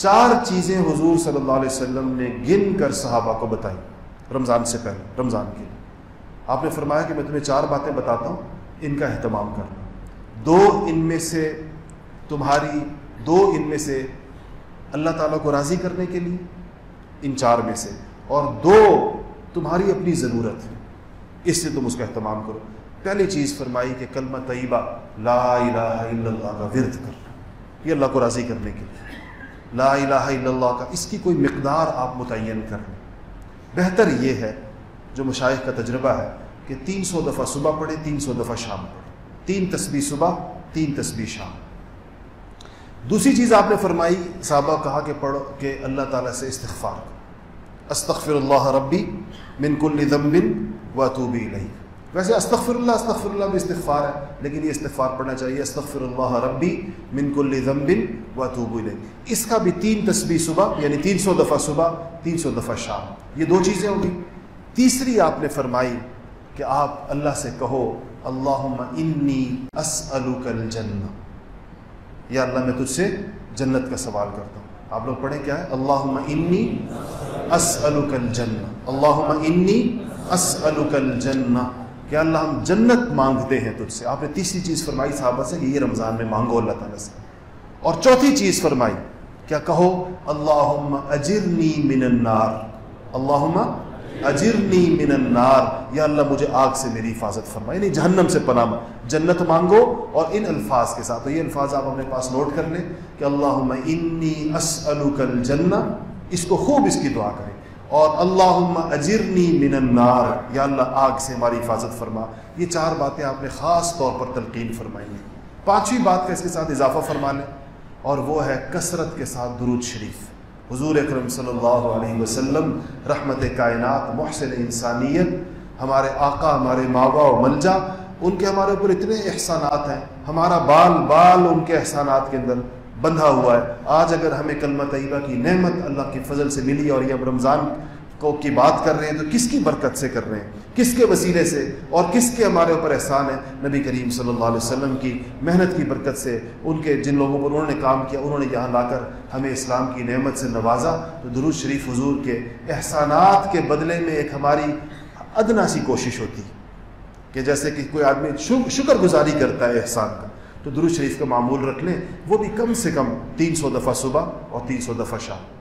چار چیزیں حضور صلی اللہ علیہ وسلم نے گن کر صحابہ کو بتائی، رمضان سے پہلے، رمضان کے لیے۔ آپ نے فرمایا کہ میں تمہیں چار باتیں بتاتا ہوں، ان کا اہتمام کرنا۔ دو ان میں سے تمہاری، دو ان میں سے اللہ تعالیٰ کو راضی کرنے کے لیے، ان چار میں سے۔ اور دو تمہاری اپنی ضرورت ہے۔ اس سے تم اس کا اہتمام کرو۔ پہلی چیز فرمائی کہ کلمہ طیبہ، لا الہ الا اللہ کا ورد کرنا، یہ اللہ کو راضی کرنے کے لیے۔ لا الہ الا اللہ کا اس کی کوئی مقدار آپ متعین کر لیں۔ بہتر یہ ہے، جو مشائق کا تجربہ ہے، کہ تین سو دفعہ صبح پڑھے تین سو دفعہ شام پڑھے تین تسبیح صبح، تین تسبیح شام۔ دوسری چیز آپ نے فرمائی، صحابہ کہا کہ پڑھو، کہ اللہ تعالیٰ سے استغفار کرو۔ استغفر اللہ ربی من کل ذنب و توبی نہیں ویسے استغفر اللہ استغفر اللہ بھی استغفار ہے، لیکن یہ استغفار پڑھنا چاہیے استغفر اللہ ربی من کل ذنب و توبی نہیں اس کا بھی تین تسبیح صبح یعنی تین سو دفعہ صبح، تین سو دفعہ شام۔ یہ دو چیزیں ہوگی تیسری آپ نے فرمائی کہ آپ اللہ سے کہو اللہ انی اسألک الجنہ۔ یا اللہ، میں تجھ سے جنت کا سوال کرتا ہوں۔ آپ لوگ پڑھیں کیا ہے؟ اللہم انی اسألک الجنہ۔ اللہم انی اسألک الجنہ۔ کہ اللہ ہم جنت مانگتے ہیں تجھ سے۔ آپ نے تیسری چیز فرمائی صحابہ سے کہ یہ رمضان میں مانگو اللہ تعالیٰ سے۔ اور چوتھی چیز فرمائی، کیا کہو؟ اللہم اجرنی من النار۔ اللہم اجرنی من النار۔ یا اللہ مجھے آگ سے میری حفاظت فرمائے یعنی جہنم سے پناہ جنت مانگو اور ان الفاظ کے ساتھ۔ تو یہ الفاظ آپ اپنے پاس نوٹ کر لیں کہ اللہم انی اسألک الجنہ۔ اس کو خوب اس کی دعا کریں۔ اور اللہم اجرنی من النار۔ یا اللہ، آگ سے ہماری حفاظت فرما۔ یہ چار باتیں آپ نے خاص طور پر تلقین فرمائی ہیں۔ پانچویں بات کا اس کے ساتھ اضافہ فرما لیں، اور وہ ہے کثرت کے ساتھ درود شریف۔ حضور اکرم صلی اللہ علیہ وسلم، رحمت کائنات، محسن انسانیت، ہمارے آقا، ہمارے ماوا و ملجا، ان کے ہمارے اوپر اتنے احسانات ہیں۔ ہمارا بال بال ان کے احسانات کے اندر۔ بندھا ہوا ہے۔ آج اگر ہمیں کلمہ طیبہ کی نعمت اللہ کے فضل سے ملی اور یہ اب رمضان کو کی بات کر رہے ہیں، تو کس کی برکت سے کر رہے ہیں؟ کس کے وسیلے سے؟ اور کس کے ہمارے اوپر احسان ہے؟ نبی کریم صلی اللہ علیہ وسلم کی محنت کی برکت سے ان کے جن لوگوں پر انہوں نے کام کیا، انہوں نے یہاں لا کر ہمیں اسلام کی نعمت سے نوازا۔ تو درود شریف حضور کے احسانات کے بدلے میں ایک ہماری ادنا سی کوشش ہوتی کہ جیسے کہ کوئی آدمی شکر گزاری کرتا ہے احسان کا۔ تو درود شریف کا معمول رکھ لیں، وہ بھی کم سے کم تین سو دفعہ صبح اور تین سو دفعہ شام۔